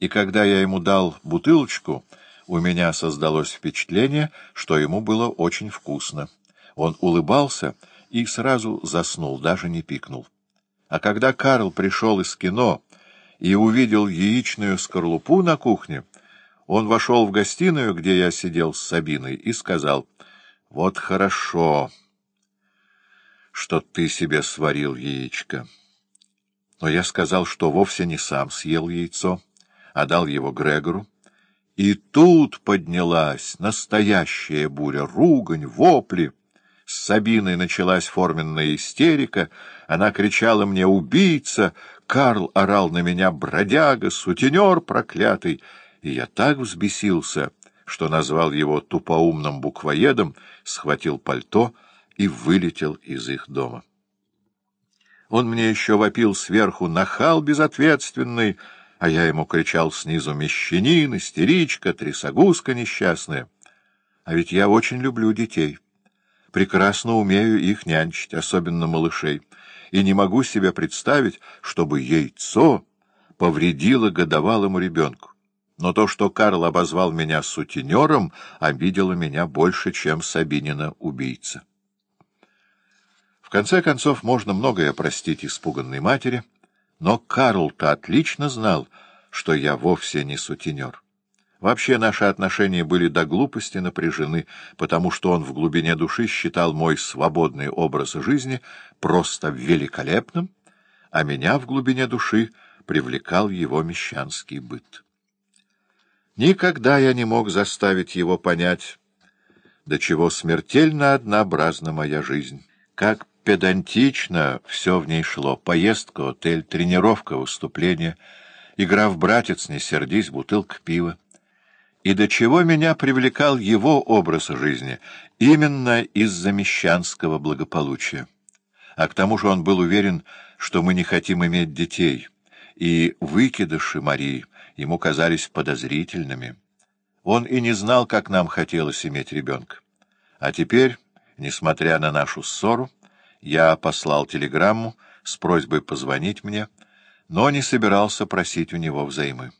и когда я ему дал бутылочку, у меня создалось впечатление, что ему было очень вкусно. Он улыбался и сразу заснул, даже не пикнул. А когда Карл пришел из кино и увидел яичную скорлупу на кухне, он вошел в гостиную, где я сидел с Сабиной, и сказал, «Вот хорошо, что ты себе сварил яичко». Но я сказал, что вовсе не сам съел яйцо, а дал его Грегору. И тут поднялась настоящая буря, ругань, вопли. С Сабиной началась форменная истерика. Она кричала мне «Убийца!» Карл орал на меня «Бродяга! Сутенер проклятый!» И я так взбесился, что назвал его тупоумным буквоедом, схватил пальто и вылетел из их дома. Он мне еще вопил сверху «Нахал безответственный!» А я ему кричал снизу «Мещанин, истеричка, трясогузка несчастная». А ведь я очень люблю детей, прекрасно умею их нянчить, особенно малышей, и не могу себе представить, чтобы яйцо повредило годовалому ребенку. Но то, что Карл обозвал меня сутенером, обидело меня больше, чем Сабинина убийца. В конце концов, можно многое простить испуганной матери — но Карл-то отлично знал, что я вовсе не сутенер. Вообще наши отношения были до глупости напряжены, потому что он в глубине души считал мой свободный образ жизни просто великолепным, а меня в глубине души привлекал его мещанский быт. Никогда я не мог заставить его понять, до чего смертельно однообразна моя жизнь, как педантично все в ней шло. Поездка, отель, тренировка, выступление, игра в «Братец, не сердись», бутылка пива. И до чего меня привлекал его образ жизни именно из-за мещанского благополучия. А к тому же он был уверен, что мы не хотим иметь детей, и выкидыши Марии ему казались подозрительными. Он и не знал, как нам хотелось иметь ребенка. А теперь, несмотря на нашу ссору, я послал телеграмму с просьбой позвонить мне, но не собирался просить у него взаймы.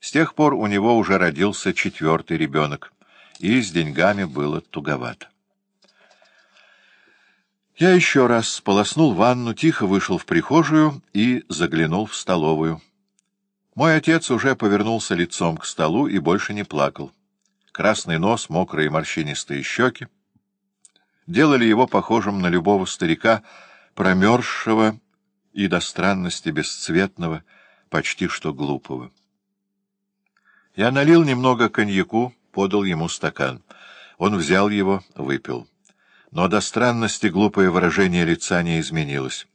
С тех пор у него уже родился четвертый ребенок, и с деньгами было туговато. Я еще раз сполоснул ванну, тихо вышел в прихожую и заглянул в столовую. Мой отец уже повернулся лицом к столу и больше не плакал. Красный нос, мокрые морщинистые щеки делали его похожим на любого старика, промерзшего и до странности бесцветного, почти что глупого. Я налил немного коньяку, подал ему стакан. Он взял его, выпил. Но до странности глупое выражение лица не изменилось.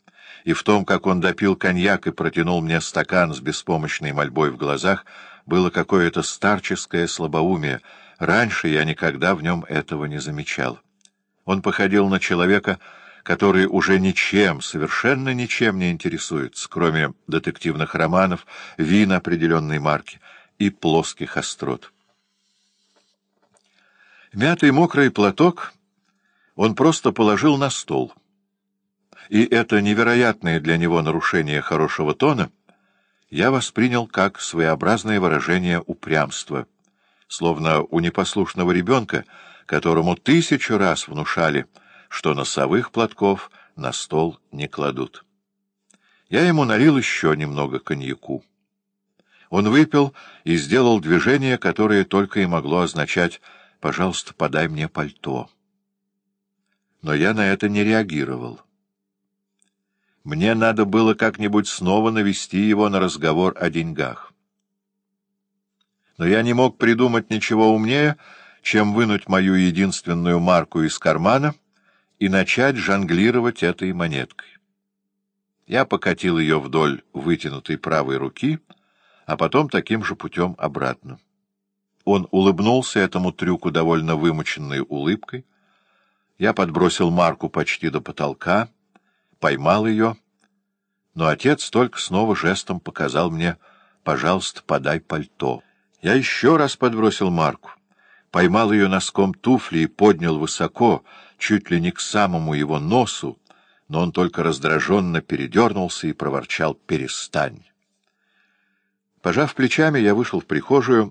И в том, как он допил коньяк и протянул мне стакан с беспомощной мольбой в глазах, было какое-то старческое слабоумие. Раньше я никогда в нем этого не замечал. Он походил на человека, который уже ничем, совершенно ничем не интересуется, кроме детективных романов, вин определенной марки и плоских острот. Мятый мокрый платок он просто положил на стол. И это невероятное для него нарушение хорошего тона я воспринял как своеобразное выражение упрямства, словно у непослушного ребенка — которому тысячу раз внушали, что носовых платков на стол не кладут. Я ему налил еще немного коньяку. Он выпил и сделал движение, которое только и могло означать «пожалуйста, подай мне пальто». Но я на это не реагировал. Мне надо было как-нибудь снова навести его на разговор о деньгах. Но я не мог придумать ничего умнее, чем вынуть мою единственную марку из кармана и начать жонглировать этой монеткой. Я покатил ее вдоль вытянутой правой руки, а потом таким же путем обратно. Он улыбнулся этому трюку довольно вымученной улыбкой. Я подбросил марку почти до потолка, поймал ее, но отец только снова жестом показал мне «пожалуйста, подай пальто». Я еще раз подбросил марку поймал ее носком туфли и поднял высоко, чуть ли не к самому его носу, но он только раздраженно передернулся и проворчал «перестань». Пожав плечами, я вышел в прихожую